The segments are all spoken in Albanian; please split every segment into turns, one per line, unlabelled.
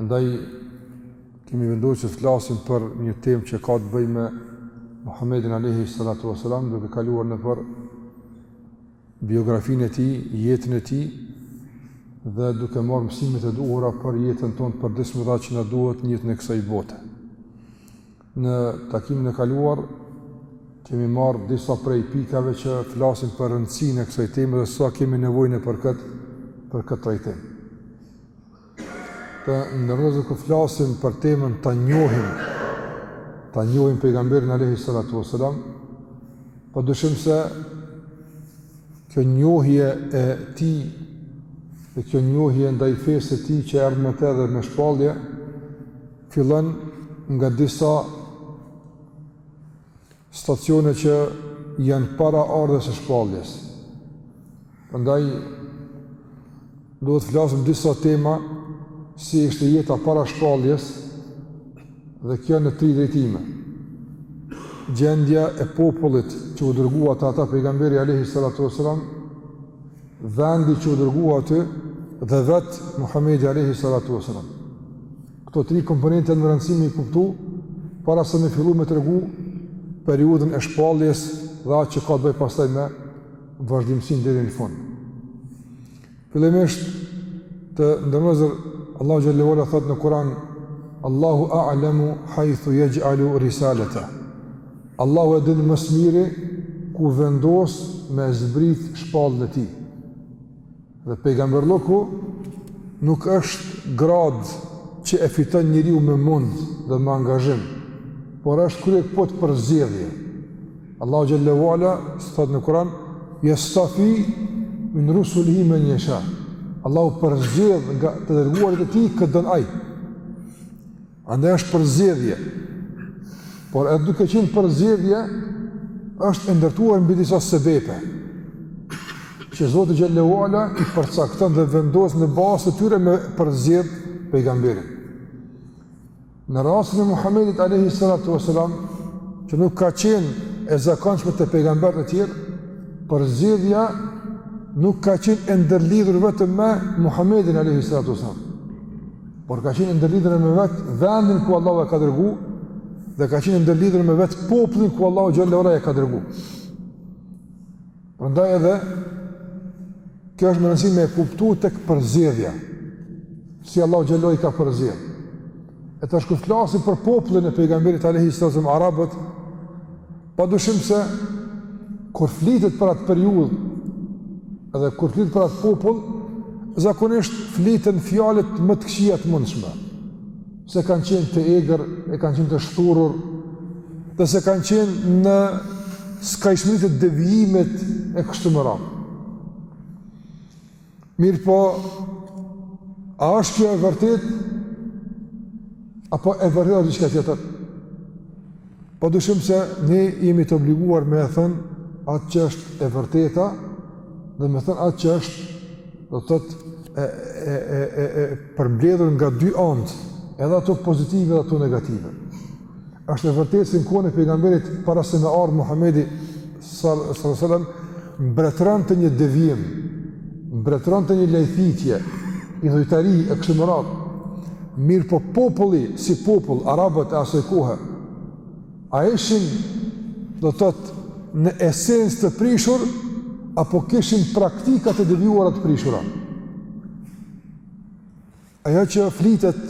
Andaj kemi vendosur që të flasim për një temë që ka të bëjë me Muhammedin alayhi salatu wasalam, duke kaluar nëpër biografinë e tij, jetën e tij dhe duke marrë mësimet e duhura për jetën tonë, për dispozitat që na duhet në jetën e kësaj bote. Në takimin e kaluar kemi marrë disa prej pikave që flasin për rëndësinë e kësaj teme dhe sa kemi nevojë ne për këtë për këtë trajtim. Të nderuar, kur flasim për temën ta njohim ta njohim pejgamberin alayhi salatu wasalam, pa dyshim se kjo njohje e tij dhe kjo njohje ndaj fesë së tij që erdhi me të dhe me shpallje Fillon nga disa stacione që janë para ardhjes së shpalljes. Prandaj, duhet të flasim disa tema si ishte jeta para shpalljes dhe kjo në tri drejtime. Gjendja e popullit që u dërgua te ata pejgamberi alayhi salatu wasalam, vendi që u dërgua aty dhe vetë Muhammedi alayhi salatu wasalam. Këto tri komponente janë me rëndësi me i kuptu, para se me fillu me tregu periudhën e shpalljes dhe atë që ka të bëjë pastaj me vazhdimësinë deri në fund. Fillimisht të nderuar vëllezër, Allahu xhallahu ala thotë në Kuran, Allahu a'lemu hajthu jegjalu risalete. Allahu e dinë më së miri ku vendos me zbrit shpalljen e tij. Dhe pejgamberllëku nuk është gradë që e fiton njeriu me mund dhe me angazhim, por është kryekëput përzgjedhje. Allahu xhallahu ala thotë në Kur'an: "Yastafi min rusulihi man yasha." Allahu përzgjedh nga të dërguarit e tij kë të don ai. Andaj është përzgjedhje. Por edhe duke qenë përzgjedhje, është e ndërtuar mbi disa sebepe që Zoti xhallahu ala i përcakton dhe vendos në bazë të tyre me përzgjedh pejgamberët. Në rastin e Muhamedit alayhi salatu wasalam, që nuk ka qenë e zakonshme te pejgamberët e tjerë, përzgjedhja nuk ka qenë e ndërlidhur vetëm me Muhamedin alayhi salatu wasalam. por ka qenë e ndërlidhur me vetë vendin ku Allahu e ka dërgu dhe ka qenë e ndërlidhur me vetë popullin ku Allahu xhallahu ala e ka dërgu. Prandaj edhe kjo është me rëndësi me e kuptu tek përzgjedhja. Si Allahu xhallahu ala ka përzgjedh. E tash kur flasim për popullin e pejgamberit alayhi sallam arabët Pa dyshim se, kur flitet për atë periudhë, edhe kur flitet për atë popull, zakonisht fliten fjalet më të këqija të mundshme, se kanë qenë të egër, e kanë qenë të shthurur, dhe se kanë qenë në skajshmëritë e devijimit e kështu me radhë. Mirëpo, a është kjo e vërtetë, apo e vërteta diçka tjetër? Pa dyshim se ne jemi të obliguar me e thënë atë që është e vërteta, dhe me thënë atë që është, do të thotë e, e, e, e, e përmbledhur nga dy anët, edhe ato pozitive dhe ato negative. Është e vërtetë se në kohën e pejgamberit para se me ardhë Muhamedi sallallahu alaihi wasallam mbretëronte një devijim, mbretëronte një lajthitje, idhujtari e kështu me radhë. Mirëpo populli, si popull, arabët e asoj kohe, a ishin, do të thotë, në esencë të prishur, apo kishin praktika të devijuara të prishura. Ajo që flitet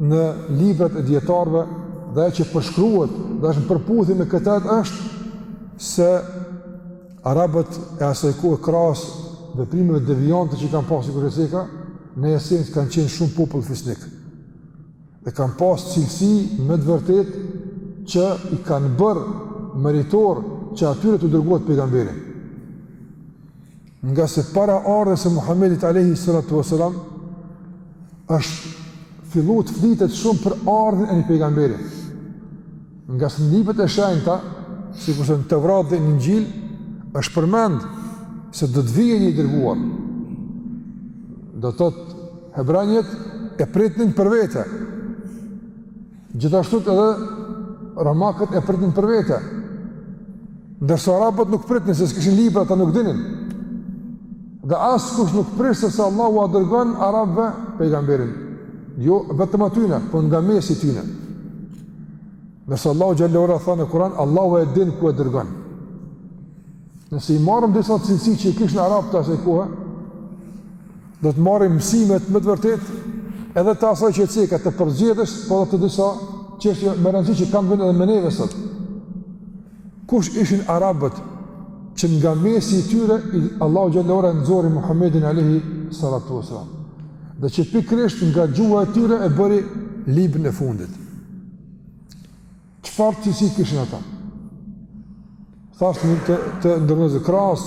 në librat e dijetarëve dhe ajo që përshkruhet dhe është në përputhje me këtë është se arabët e asaj kohe krahas veprimeve devijante që i kanë pasë sikurse ceka në esencë kanë qenë shumë popull fisnik dhe kanë pasë cilësi me të vërtetë që i kanë bërë meritorë që atyre t'u dërgohet pejgamberi Ngase para ardhjes së Muhamedit alejhi salatu ue selam është fillu të flitet shumë për ardhjen e një pejgamberi. Ngase në librat e shenjta, sikurse në Tevrat dhe në Inxhil, është përmend se do të vijë një i dërguar. Do të thotë hebrenjtë e pritnin për vete. Gjithashtu edhe romakët e pritnin për vete. Ndërsa arabët nuk pritnin se s'kishin libra, ata nuk dinin. Dhe askush nuk priste se Allahu ua dërgon arabëve pejgamberin. Jo vetëm atyne, po nga mesi tyne. Ndërsa Allahu xhele ue ala tha në Kur'an, Allahu e din ku e dërgon. Nëse i marrim disa cilësi që i kishin arabët e asaj kohe, do të marrim mësime me të vërtetë edhe të asaj që e ceka të përzgjedhjes, po dhe të disa çështjeve me rëndësi që kanë vend edhe me neve sot. Kush ishin arabët që nga mesi i tyre, Allahu xhele ue ala e nxori Muhammedin alejhi salatu ue selam. Dhe që pikërisht nga gjuha e tyre e bëri librin e fundit. Çfarë cilësi kishin ata? Thashë, të nderuar, krahas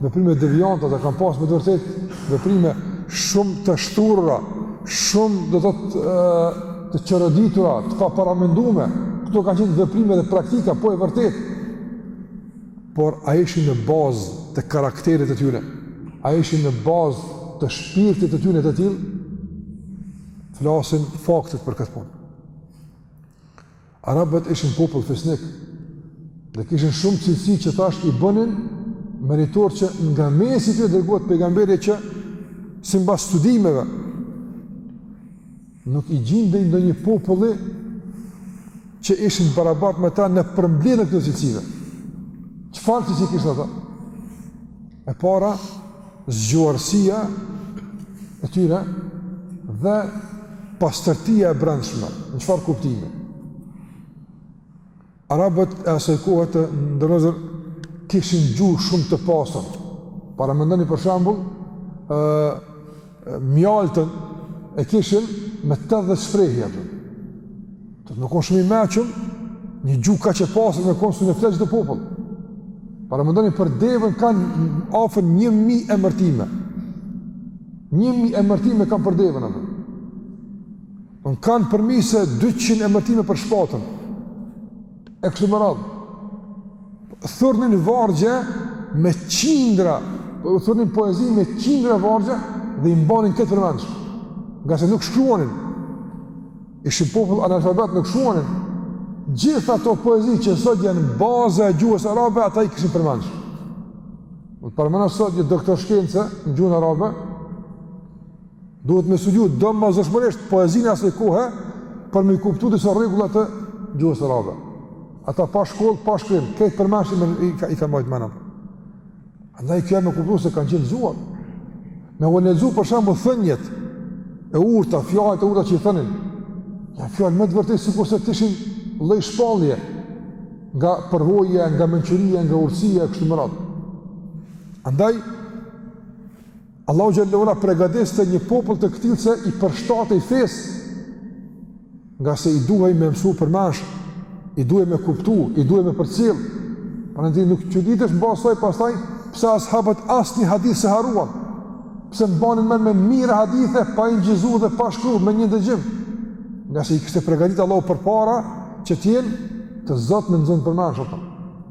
veprime devijante, ata kanë pasë me të vërtet, veprime shumë të shthurura, shumë do të thotë, të çoroditura, të paparamendume, këto kanë qenë veprime dhe praktika, po e vërtet, por a ishin në bazë të karakterit të tyre, a ishin në bazë të shpirtit të tyre të tillë, flasin faktet për këtë punë. Arabët ishin popull fisnik dhe kishin shumë cilësi që thashë i bënin meritor që nga mesi i tyre të dërgohet pejgamberi që simbas studimeve nuk i gjindej ndonjë populli që ishin barabart me ta në përmbledhjen e këtyre cilësive. Çfarë cilësi kishin ata? E para, zgjuarsia e tyre dhe pastërtia e brendshme, në çfarë kuptimi? Arabët e asaj kohe, të nderuar, kishin gjuhë shumë të pasur, paramendoni për shembull, mjaltën e kishin me 80 shprehje ata. Duhet me konë shumë i meçëm, një gjuhë kaq të pasur me konë se e flet ky popull. Paramendoni, për devën kanë afër një mijë emërtime. Një mijë emërtime kanë për devën ata. Në kanë përmi se 200 emërtime për shpatën. E kështu me radhë, thurnin vargje me qindra, thurnin poezi me qindra vargje dhe i mbanin këto përmendsh, ngase nuk shkruanin, ishin popull analfabet nuk shkruanin, gjithë ato poezi që sot janë baza e gjuhës arabe, ata i kishin përmendsh. Paramendo sot një doktor shkence në gjuhën arabe, Duhet me studiu domosdoshmërisht poezinë e asaj kohe për me kuptu disa rregulla të gjuhës arabe. Ata pa shkollë, pa shkrim, krejt përmendsh i ka, i ka majtë mend. Andaj kjo lë me kuptu se kanë qenë zgjuar. Me u lexu për shembull thënjet e urta, fjalët e urta që i thënin. Janë fjalë me të vërtetë sikurse të ishin lloj shpallje nga përvoja, nga mençuria, nga urtësia e kështu me radhë. Andaj, Allahu xhele ve ala përgatiste një popull të këtillë se i përshtatej fesë. Ngase i duhej me mësu përmendsh, i duhej me kuptu, i duhej me përcjell. Prandaj nuk çuditesh mbas saj pastaj pse as'habët asnjë hadith s'e harruan. Pse mbanin mend me mijëra hadithe pa inçizu dhe pa shkru me një dëgjim. Ngase i kishte përgatit Allahu përpara që të jenë të zot me nxon përmendsh ata.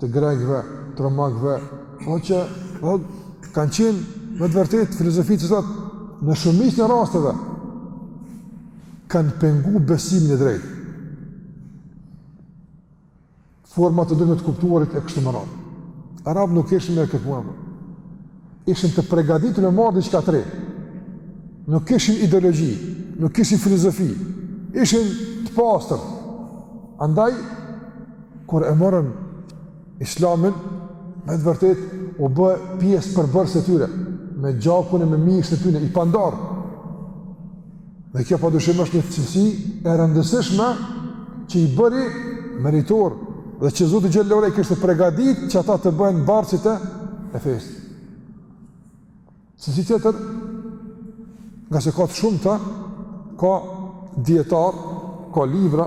të grekëve, të romakëve, domethënë kanë qenë me të vërtetë filozofi saqë në shumicën e rasteve kanë pengu besimin e drejtë. Forma të ndryshme të kuptuarit e kështu me radhë. Arabët nuk ishin me këtë punë. ishin të pregaditur me marr diçka të re. Nuk kishin ideologji, nuk kishin filozofi, ishin të pastër. Andaj, kur e morën islamin, me të vërtetë, u bë pjesë përbërëse e tyre, me gjakun e me mishin e tyne, i pandarë. Dhe kjo pa dyshim është një cilësi e rëndësishme që i bëri meritorë dhe që Zoti xhel-le ue ala i kishte pregadit që ata të bëhen bartësit e fesë. Cilësi tjetër, ngase ka edhe shumë ta, ka dijetarë, ka libra,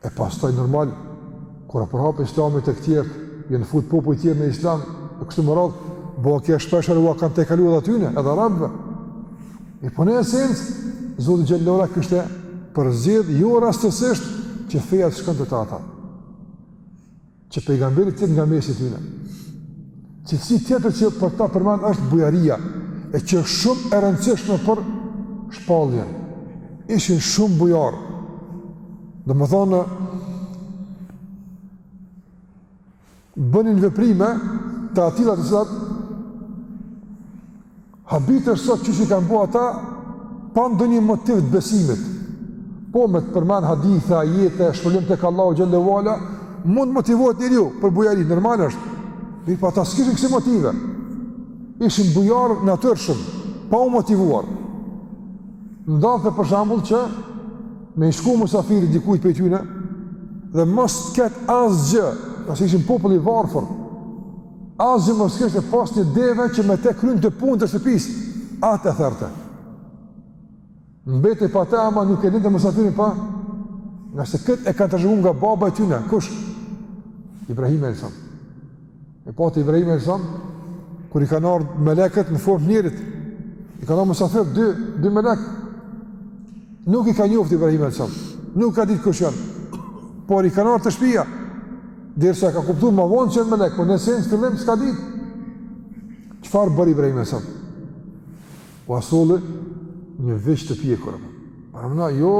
E pastaj normal kur a përhap Islami tek tjerët, janë fut popuj tjerë në Islam, e kështu me radhë, bo kjo shpeshherë ua kanë tejkalu edhe atyne, edhe arabëve. E po në esencë, Zoti xhel-le ue ala kishte përzgjedh jo rastësisht që feja të shkonte te ata. që pejgamberi të jetë nga mesi i tyne. Cilësi tjetër që për ta përmend është bujaria, e që është shumë e rëndësishme për shpalljen. Ishin shumë bujarë. Domethonë, bënin veprime të atilla të cilat Habitesh sot qysh i kanë bo ata, pa ndonjë motiv të besimit, po me të përmen hadithe, ajete, e shpërblim tek Allahu xhel-le ue ala, mund të motivohet njeriu për bujari, normal është, mirëpo ata s'kishin kësi motive, ishin bujarë natyrshëm, pa u motivuar, ndodhte për shembull që, me i shku musafiri dikujt prej tyne, dhe mos të ketë asgjë, ngase ishin popull i varfër, Asgjë mos kishte pas një deve që me te kryente punët e shtëpisë, atë e therte. Mbetej pa te ama nuk e linte mysafirin pa, ngase këtë e kanë trashëgu nga baba e tyne, kush? Ibrahimi alejhi selam. E patë Ibrahimi alejhi selam, kur i kanë ardhë melekët në formë njeriut, i kanë ardhë mysafirë, dy, dy melekë, nuk i ka njoft Ibrahimi alejhi selam, nuk ka dit kush janë, por i kanë ardhë te shpia, Derisa e ka kuptu më vonë që janë melekë, po në esencë fillim s'ka dit. Çfarë bëri Ibrahimi alejhi selam? Ua solli një viç të pjekur. Paramendo, jo,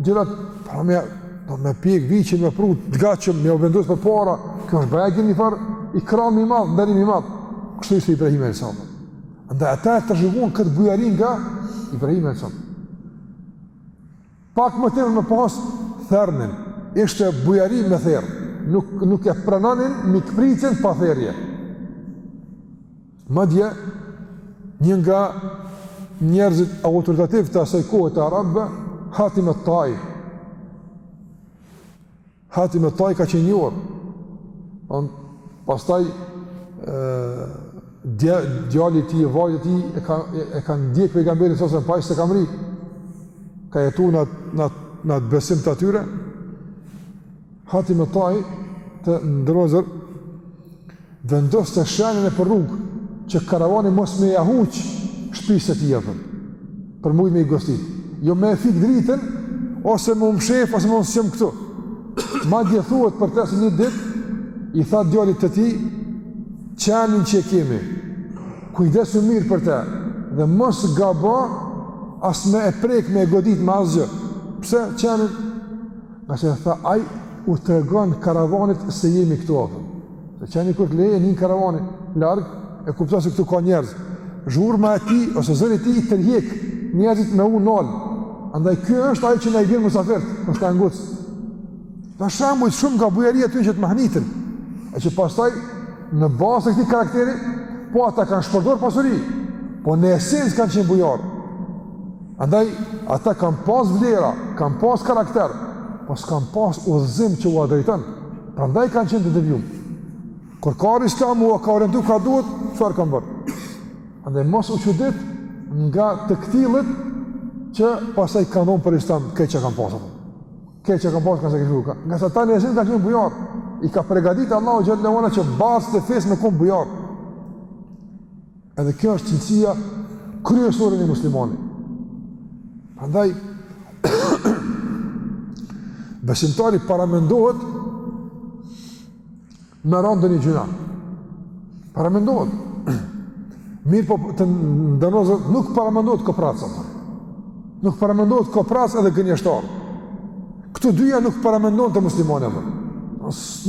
gjërat, paramendo me pjek viçin, me pru, të gatshëm, me ua vendos përpara, kjo është njëfarë ikrami i madhë, nderim i madhë. Kështu ishte Ibrahimi alejhi selam. Ndaj ata e trashëguan këtë bujari nga Ibrahimi alejhi selam. Pak më tepër me pas, thernin. Ishte bujari me therr. Nuk nuk e pranonin mikpritjen pa therrje. Madje një nga njerëzit autoritativ të asaj kohe të arabëve, Hatim al-Tai. Hatim al-Tai ka qenë një orë. Anë, pastaj, djali i tij, vajza e tij, e kanë, e, e kanë ndjekë pejgamberin alejhi selam, po ai s'e ka mrri. Ka jetu në, në, në atë besim të atyre. Hatim al-Tai, të nderuar vëllezër, Vendoste shenjën e për rrugë, që karavani mos me ja huq shtëpisë së tij afër. Për mujë me i gostit. Jo me e fik dritën ose m'u mshef ose mo s'jem këtu. Madje thuhet për të se një ditë i tha djalit të tij qenin që e kemi. Kujdesu mirë për të dhe mos gabo as me e prek me e godit me asgjë. Pse qenin? Ngase tha ai i tregon karavanit se jemi këtu afër. Se qeni kur të leh e nin karavani larg, e kupton se këtu ka njerëz. Zhurma e tij ose zëri i tij i tërhjek njerëzit me u nal. Andaj ky është ai që na i bjen mysafirët, është ka nguc. Për shembull, shumë nga bujaria e tyne që të mahnitin, e që pastaj në bazë të këtij karakteri, po ata kanë shpërdor pasuri, po në esencë kanë qenë bujarë. Andaj, ata kanë pas vlera, kanë pas karakter, po s'kanë pas udhëzim që ua drejton. Prandaj kanë qenë të devijum. Kur ka ardh islamu, ua ka orientu ka duhet, çfarë kanë bërë? Andaj mos u çudit nga të këtillët që pastaj kanë dhonë për islam krejt çka kanë pasur. Krejt çka kanë pasur, kanë sakrifikuar. Ngase ata në esencë kanë qenë bujarë. I ka pregadit Allahu xhelle ve ala që bartësit e fesë me konë bujarë. Edhe kjo është cilësia kryesore e një muslimani. Prandaj besimtari paramendohet me ra në ndonjë gjynah. Paramendohet. Mirëpo të nderuar vëllezër nuk paramendohet koprrac. Paramendohet. Nuk paramendohet koprrac edhe gënjeshtar. Këto dyja nuk paramendohen te muslimani më.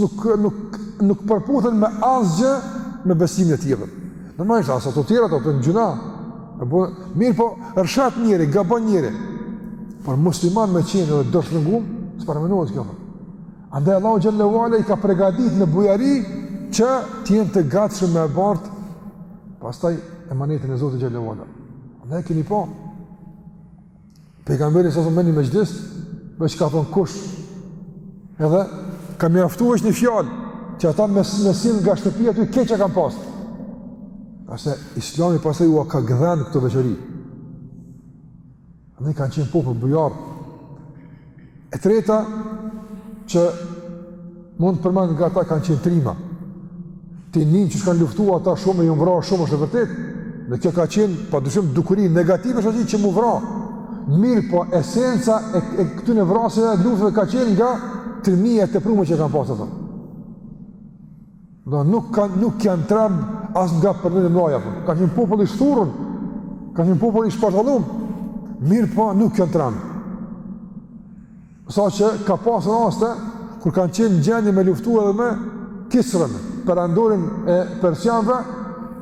Nuk, nuk, nuk përputhen me asgjë me besimin e tij. Në majshë, as ato tjerat s'përputhen, gjynahet. Po, mirëpo, rrëshqet njeri, gabon njeri. Por musliman me qenë edhe dorështrëngum, s'paramendohet kjo më. Andaj Allahu xhelle ve ala i ka përgatitur në bujari që të jenë të gatshëm me bart pastaj emanetin e Zotit xhelle ve ala. Andaj keni pa Pejgamberi s.a.s. në një mexhlis, veç ka thon kush. Edhe ka mjaftu veç një fjalë që ata me sjell nga shtëpia e tyne çka kanë pas. A se Islami pastaj ua ka gdhend këto veçori. Dhe kanë qenë popull bujar. E treta që mund të përmend nga ata kanë qenë trima. Ti nin që kanë luftu ata shumë e jon vra shumë është e vërtetë. Dhe kjo ka qenë pa dyshim dukuri negative është ajo që m'u vra. Mirëpo esenca e, e këtyne vrasjeve, luftave ka qenë nga trimia e teprume që kanë pas ata. Do nuk kanë nuk janë tremb as nga perandoritë e mëdhaja. Kanë qenë popull i shthurun. Kanë qenë popull i shpartallum. Mirëpo nuk janë tremb. Saqë ka pas raste kur kanë qenë në gjendje me luftu edhe me Kisrën, perandorin e persianve,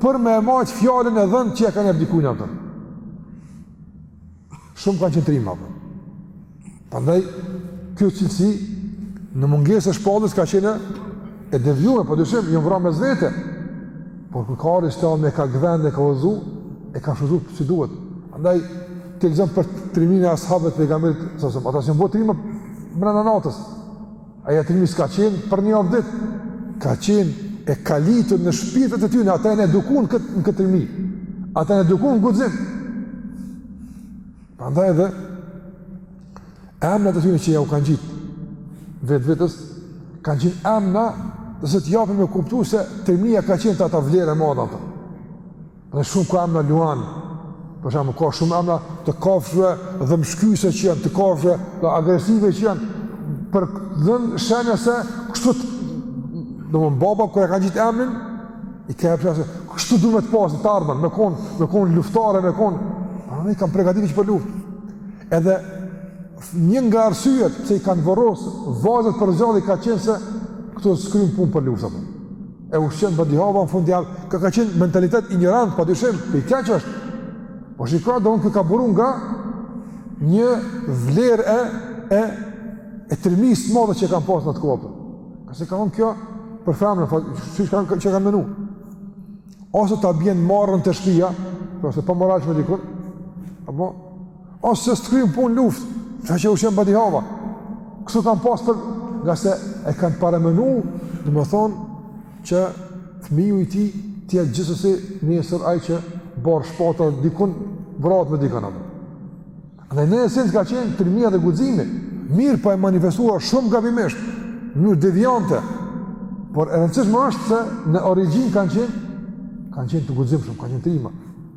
për me e majt fjalën e dhënë që e kanë jap dikujt, apo. Shumë kanë qenë trima. Po. Prandaj kjo cilësi në mungesë të shpalljes ka qenë e devijume, pa dyshim janë vra mes vete. Por kur ka ardh Islami e ka gdhend, e ka udhëzu, e ka shfrytëzu si duhet. Prandaj, ti lexon për triminë e ashabëve të Pejgamberit s.a.s., ata s'jon bo trima brenda natës. Ajo trimëri s'ka qenë për një javë ditë, ka qenë e kalitun në shpirtrat e tyne, ata janë eduku këtë, në këtë trimëri, ata janë eduku në guxim. Prandaj edhe, emnat e tyne që jau kanë ngjitë vetëvetes, kanë qenë emna, dhe se t'japin me kuptu se trimia ka qenë te ata vlerë e madhe, apo. Dhe shumë ka emna Luan, për shembull ka shumë emna të kafshve shqyese që janë të kafshve agresive që janë, për dhënë shenja se kështu, domethënë baba kur ia ka ngjit emnin, i ka, për shembull, kështu du me të pas në të ardhmen, me konë, me konë luftare, me konë, a ne i kam përgatit për luftë. Edhe një nga arsyet që i kanë varros vajzat për s'gjalli ka qenë se këto s'kryjnë punë për luftë, apo. e ushqen badihava në fund të javë, ka ka qenë mentalitet injorant, pa dyshim, po i keq është. Po shiko, domethënë ky ka buru nga një vlerë e, e, e trimisë të madhe që e kanë pas n'atë kohë. Ka se ka kon kjo për femrën, që, që, që, që kanë menu. Ose ta bjen marrën te shpia, ose pa moralshme dikun, apo, Ose s'të kryn punë n'luftë, çka e ushqen badihava. Kështu kanë pas për, ngase e kanë paramenu, domethonë, që fëmiju i tij të jetë gjithsesi nesër ai që bart shpata dhe dikun, vritet me dikun, apo. Dhe në esencë ka qenë trimia dhe guximi, mirëpo e manifestuar shumë gabimisht, në mënyrë devijante, por e rëndësishme është se në origin kanë qenë, kanë qenë të guximshëm, kanë qenë trima.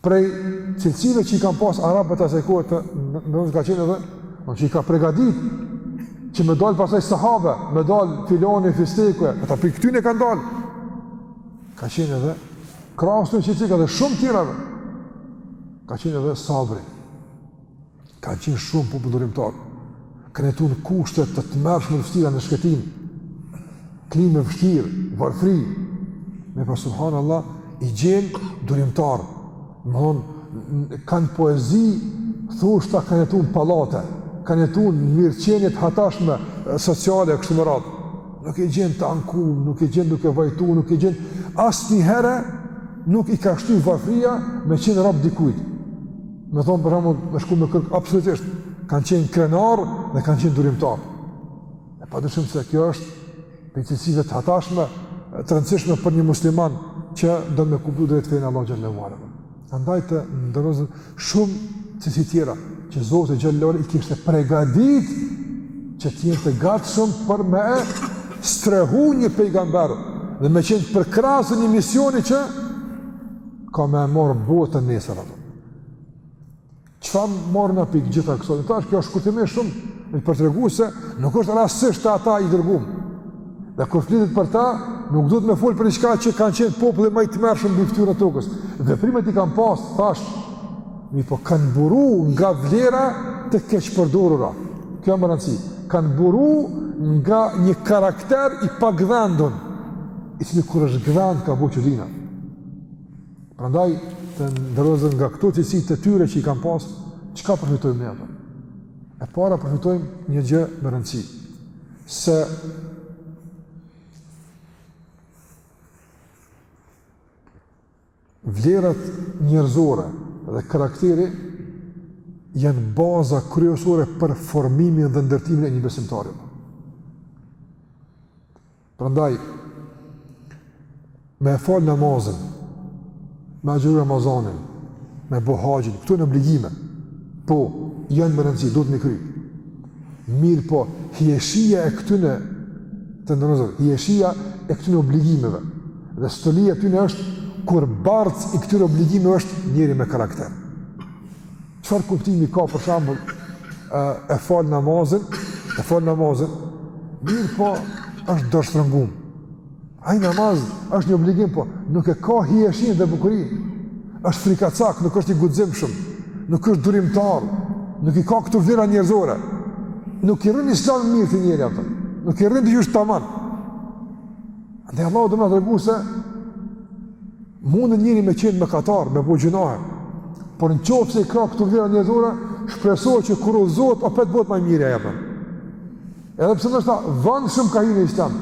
Prej cilësive që i kanë pas arabët asaj kohe të nderuar ka qenë edhe, do që i ka përgatit që me dal pastaj sahabe, me dal filani fisteku e ata prej këtyne kanë dal. Ka qenë edhe krahas këtyne cilësive dhe shumë tjerave. Ka qenë edhe sabri. Kanë qenë shumë popull durimtar, kanë jetu në kushte të tmerrshme, të vështira në shkretinë, klimë e vështirë, varfri, mirëpo subhanallah, i gjen durimtarë, domethënë, kanë poezi, thush ata kanë jetu në pallate, kanë jetu në mirëqenie të hatashme sociale, kështu me radhë, nuk i gjen tu u anku, nuk i gjen duke vajtu, nuk i gjen, asnjëherë nuk i ka shty varfria me qenë rob i dikujt. Domethënë për shembull, me shku me kërku, absolutisht, kanë qenë krenarë dhe kanë qenë durimtarë. E padyshim se kjo është prej cilësive të hatashme, të rëndësishme për një musliman që do me kuptu drejt fenë e Allahut xhele ve ala. Andaj të nderuar vëllezër shumë cilësi tjera që Zoti xhele ve ala i kishte përgatit që të jenë të gatshëm për me e strehu një pejgamber dhe me qenë përkrahës të një misioni që Ka me e marrë botën nesër, ato. Çfarë marrim na prej gjithë kësaj? Tash kjo shkurtimisht me tregu se nuk është rastësisht te ata i dërgum. Dhe kur flitet për ta, nuk duhet me fol për diçka që kanë qenë populli ma i tmerrshëm mbi fytyrën e tokës. Veprimet i kanë pas, thashë, mirëpo kanë buru nga vlera të keqëpërdorura. Kjo me rëndësi, kanë buru nga një karakter i pagdhendun, i cili kur është gdhend ka bo çudina. Prandaj të nderuar vëllezër nga këto cilësi të tyre që i kanë pas, çka përfitojmë ne apo? E para përfitojmë një gjë me rëndësi, se vlerat njerëzore dhe karakteri janë baza kryesore për formimin dhe ndërtimin e një besimtari. Prandaj, me e fal namazin, me agjëru Ramazanin, me bo haxhin, këto janë obligime, po, janë me rëndësi, duhet me i kry. Mirëpo, hijeshia e këtyne, të nderuar vëllezër, hijeshia e këtyne obligimeve, dhe stolia e tyne është, kur bartës i këtyre obligimeve është njeri me karakter. Çfarë kuptimi ka për shembull e fal namazin, e fal namazin, mirëpo është dorështrëngum. Ai namaz është një obligim po, nuk e ka hijeshin dhe bukurinë. Është frikacak, nuk është i guximshëm, nuk është durimtar, nuk i ka këto vlera njerëzore. Nuk i rrin Islami mirë atij njeri atë. Nuk i rrin diqysh tamam. Dhe Allahu do me na tregu se Mundet njeri me qenë mëkatar, me bo gjunahe, por në qoftë se i ka këto vlera njerëzore, shpresohet që kur udhëzohet, opet bohet ma i mirë e për. Edhe pse ndoshta vonë shumë ka hi në islam,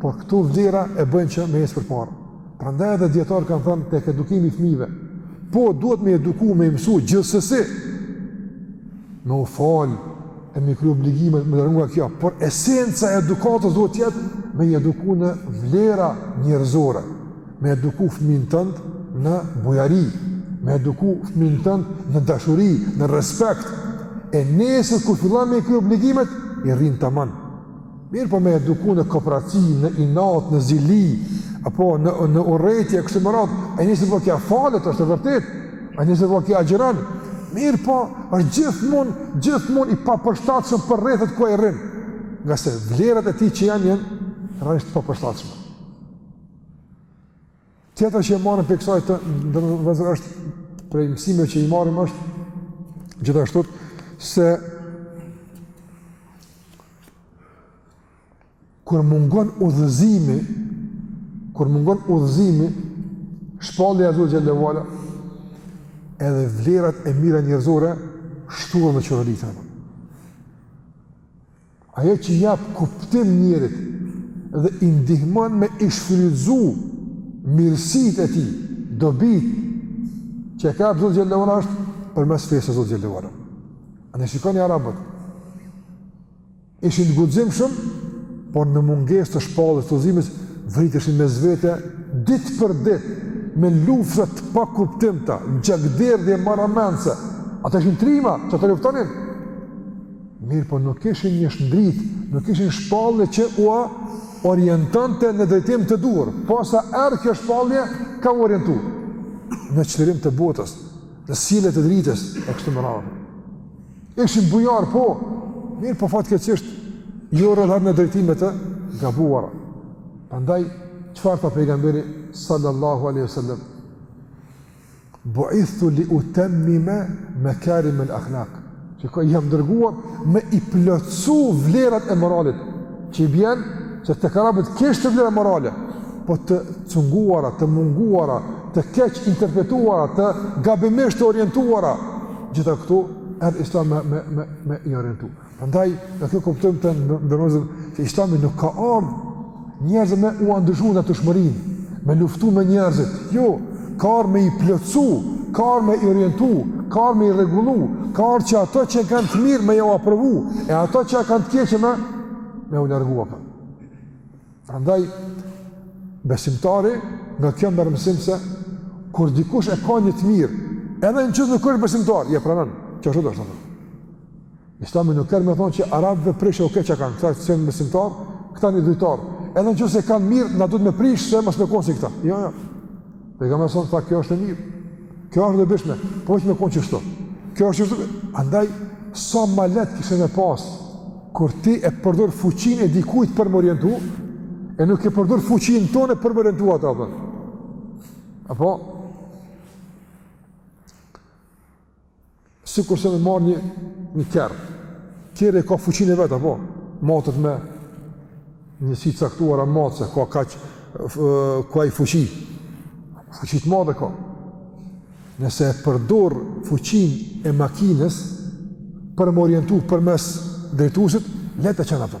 por këto vlera e bëjnë që me ec përpara. Prandaj edhe dijetarët kanë thënë te edukimi i fmive, po duhet me i eduku, me i mësu gjithsesi, me u falë, e me i kry obligimet, me agjëru e kjo, por esenca e edukatës duhet të jetë me i eduku në vlera njerëzore, me eduku fmijën tënd në bujari, me eduku fmijën tënd në dashuri, në respekt, e nesër kur fillan me i kry obligimet, i rrinë taman. Mirëpo me eduku në koprraci, në inat, në zili, apo në, në urrejtje, e kështu me radhë, ai nesër po kja falet, është e vërtetë, ai nesër po kja agjëran, mirëpo është gjithmonë, gjithmonë i papërshtatshëm për rrethet ku ai rrin, ngase vlerat e tij që janë janë, realisht të papërshtatshme. Tjetër që e marrim prej kësaj të nderuar vëllezër është prej mësimeve që i marrim është gjithashtu se kur mungon udhëzimi kur mungon udhëzimi shpallja e Zotit xhelle ve ala edhe vlerat e mira njerëzore shuhen dhe çoroditen Ajo që i jap kuptim njeriut dhe i ndihmon me i shfrytëzu mirësitë e tij, dobitë që ia ka jap Zoti xhelle ve ala është përmes fesë së Zotit xhelle ve ala. Andaj shikoni arabët. Ishin të guximshëm, por në mungesë të shpalljes të udhëzimit vriteshin mes vete ditë për ditë me lufta të pakuptimta, gjakderdhje marramendëse. Ata ishin trima që të luftonin. Mirëpo nuk kishin një shndrit, nuk kishin shpallje që ua orientante në drejtim të duhur. Posa erdh kjo shpallje, ka u orientu. Në çlirim të botës, në sjellje të dritës, e kështu me radhë. Ishin bujarë, po, mirëpo fatkeqësisht, jo rrallëherë në drejtime të gabuara. Prandaj, çfarë tha pejgamberi, sallallahu aleyhi sallam, Bu'ithtu li utemmime mekarimel ahlak. Çka, jam dërguar me i plotësu vlerat e moralit që i bjen se tek arabët kishte vlera morale, po të cunguara, të munguara, të keqinterpretuara, të gabimisht të orientuara, gjitha këto erdh islami me, me, me, me i orientu. Prandaj, nga kjo kuptojmë të nderuem, që islami nuk ka ardhë njerëzve me ua ndryshu natyrshmërinë, me luftu me njerëzit, jo, ka ardhë me i plotsu, ka ardhë me i orientu, ka ardhë me i regullu, ka ardhë që ato që e kanë të mirë me jau aprovu, e ato që e kanë të keqë me, me jau largu apo. Prandaj, besimtari nga kjo merr mësim se, kur dikush e ka një të mirë, edhe në qoftë nuk është besimtar, ja pranon, qashtu osht Islami nuk ka ardhë me thonë që arabëve prishë krejt çka kanë, këta që janë besimtar, këta janë idhujtar. Edhe në qoftë se kanë mirë, na duhet me prishë, se mos me konë si këta. Jo, jo. Do ka me thonë, se kjo është e mirë. Kjo është e dobishme, po që me konë qështu. Kjo është qështu. Andaj, sa ma lehtë kishim me pasë, kur ti e përdor fuqin e dikujt për me orientu, e nuk e përdor fuqin tonde për me orientu atë, apo? Apo? sikurse me marrë një, një kerr. Kerri e ka fuqin e vet, apo? Matet me njësi të caktuara matet, se ka kaq kuaj fuqi. Fuqi të madhe ka. Nëse e përdor fuqin e makines, për me orientu përmes drejtuesit, lehtë e çon atë.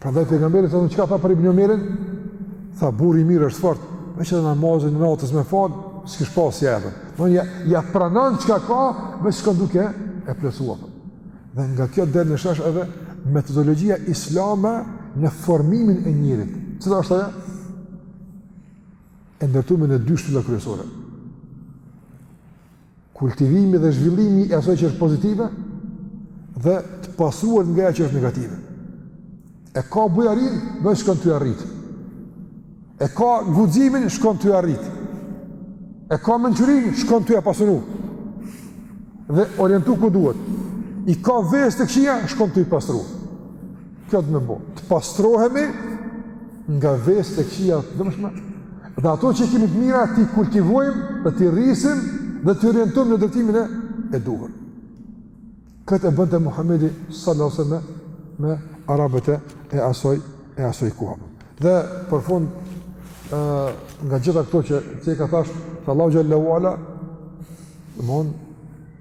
Prandaj pejgamberi sa çka tha për Ibn Omerin, tha burri i mirë është fort, veç edhe namazin e natës me fal, s'kish pas si ai. Domethënë ja pranon çka ka, veç shkon duke e plotësuar. Dhe nga kjo del në shesh edhe metodologjia islame në formimin e njerit. Cila është ajo? E ndërtume në dy shtylla kryesore. Kultivimi dhe zhvillimi i asaj që është pozitive dhe të pastruarit nga ajo që është negative. E ka bujarin, veç shkon tu ja rrit. E ka guximin, shkon tu ja rrit. E ka mençurin, shkon tu ja pasuru. Dhe orientu ku duhet. I ka veset të këqija, shkon tu i pastru. Kjo duhet me bo, të pastrohemi nga veset e këqija të dëmshme, dhe ato që kemi të mira t'i kultivojmë dhe t'i rrisim dhe t'i orientojmë në drejtimin e e duhur. Këtë e bënte Muhammedi salallahu alejhi ve selem, me arabët e asoj, e asoj kohe. Dhe për fund, e, nga gjitha këto që çka thash, thotë Allahu xhele ue ala, domethënë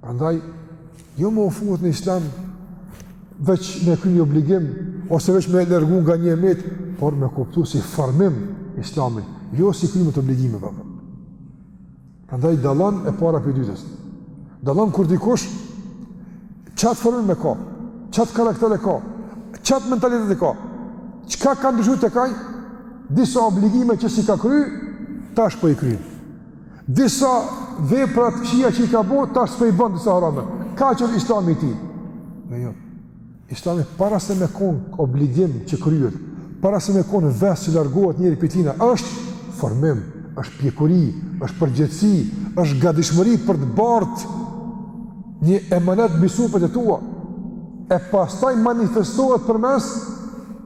Prandaj jo me u fut në islam veç me kry një obligim ose veç me largu nga një emet, por me kuptu si formim islamin, jo si kryerje të obligimeve, apo. Andaj dallon e para prej të dytës. Dallon kur dikush qat formim e ka, qat karakter e ka, qat mentalitet e ka. Çka ka ndryshu tek ai? Disa obligime që s'i ka kry, tash po i kryen. Disa vepra të këqija që i ka bo tash s'po i bën disa harame. Ka qenë Islami i tij? Jo, jo. Islami para se me kon obligim që kryhet, para se me kon ves që largohet njeri prej tina, është formim, është pjekuri, është përgjegjësi, është gatishmëri për të bartë një emanet mbi supet e tua. E pastaj manifestohet përmes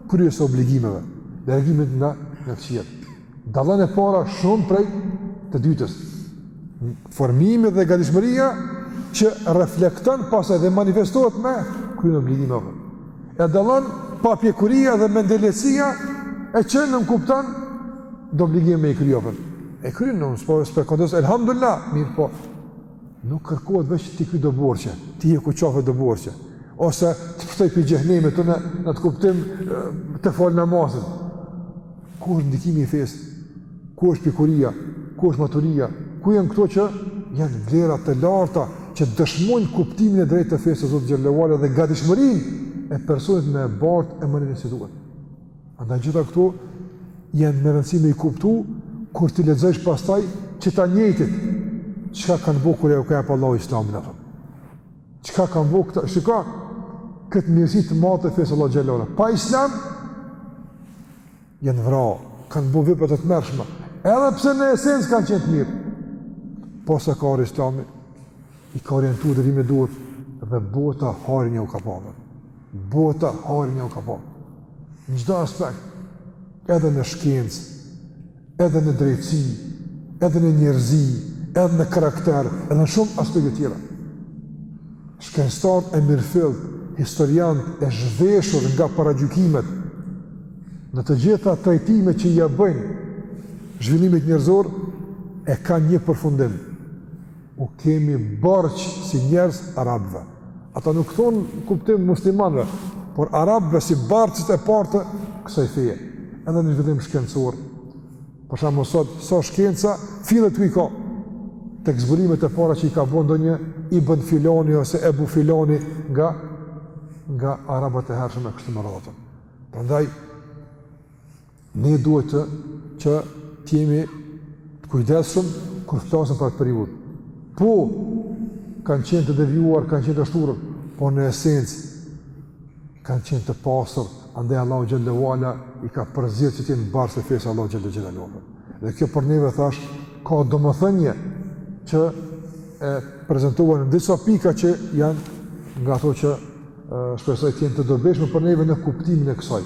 kryerjes obligimeve, largimit nga të këqija. Dallon e para shumë prej të dytës. Formimit dhe gatishmëria që reflekton pastaj dhe manifestohet me kryerjen obligimeve. E dallon papjekuria dhe mendjelehtësia e që nënkupton do obligime me i kry. E kryen në sport spe kondos elhamdulilah mirëpo. Nuk kërkohet veç t'i kry do borxhe, t'i hek qafe do borxhe ose të pshtoj pi xhehenemit, në atë kuptim të falë namazin. Ku është ndikimi i fesë? Ku është pikuria? Ku është maturia? Ku janë këto që janë vlera të larta që dëshmojnë kuptimin e drejtë të fesë së Zotit xhele ue ala dhe gatishmërinë e personit me bart emanetin si duhet. Andaj gjitha këto janë me rëndësi me i kuptu kur t'i lexojsh pastaj që ta njëjtit çka kanë bo kur jau ka jep Allahu Islamin atë. Çka kanë bo këta? Shiko, këtë mirësi të madhe të fesë Allahut xhele ue ala. Pa islam, janë vra, kanë bo vepra të tmerrshme. Edhe pse në esencë kanë qenë të mirë. Posa ka ardhë islami, i ka orientu drejtimi duhet, dhe bota hajrin jau ka pa. Bota hajrin jau ka pa. Në çdo aspekt, edhe në shkencë, edhe në drejtësi, edhe në njerëzi, edhe në karakter, edhe në shumë aspekte tjera. Shkencëtarët e mirëfillët, historiantët e zhveshur nga paragjykimet, në të gjitha trajtime që ia bëjnë zhvillimit njerëzor, e kanë një përfundim. u kemi borxh si njerëz arabëve. Ata nuk thonë kuptim muslimanëve, por arabëve si bartësit e parë të kësaj feje. Edhe në zhvillim shkencor, për shembull sot sa shkenca fillet e veta i ka tek zbulimet e para që i ka bo ndonjë ibn filani ose ebu filani nga nga arabët e hershëm e kështu me radhë. Prandaj Ne duhet që të jemi të kujdesshëm kur flasim për atë periudhë. Po kanë qenë të devijuar, kanë qenë të shthurur, por në esencë kanë qenë të pasur, andaj Allahu xhele ue ala i ka përzgjedh që të jenë bartës të fesë Allahut xhele xhelaluhu. Dhe kjo për neve thashë ka domethënie që e prezantuar në disa pika që janë nga ato që Shpresoj të jenë të dobishme për neve në kuptimin e kësaj.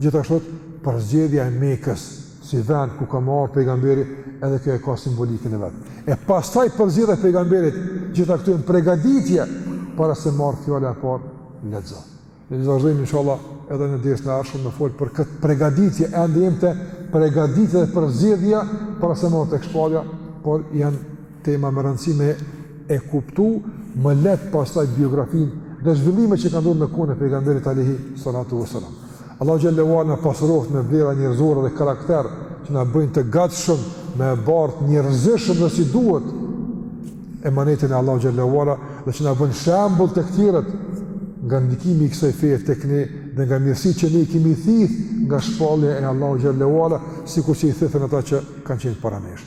Gjithashtu përzgjedhja e Mekës si vend ku ka ardh pejgamberi edhe kjo e ka simbolikën e vet. E pastaj përzgjedhja e pejgamberit, gjitha këto janë përgatitje para se me ardh fjala e parë lexo. Ne do të vazhdojmë inshallah edhe në dersin e ardhshëm me fol për këtë përgatitje ende jemi te përgatitja dhe përzgjedhja para se me ardh tek shpallja, por janë Tema me rëndësi me e kuptu më lehtë pastaj biografinë dhe zhvillime që kanë ndodhur në kohën e pejgamberit alejhi salatu ve selam. Allahu Xhele ue Ala na pasuroftë me vlera njerëzore dhe karakter që na bëjnë të gatshëm me e bartë njerëzishëm dhe si duhet emanetin e Allahut Xhele ue Ala dhe që na bëjnë shembull tek tjerët nga ndikimi i kësaj feje tek ne dhe nga mirësitë që ne i kemi thith nga shpallja e Allahut Xhele ue Ala sikur që i thithën ata që kanë qenë para nesh.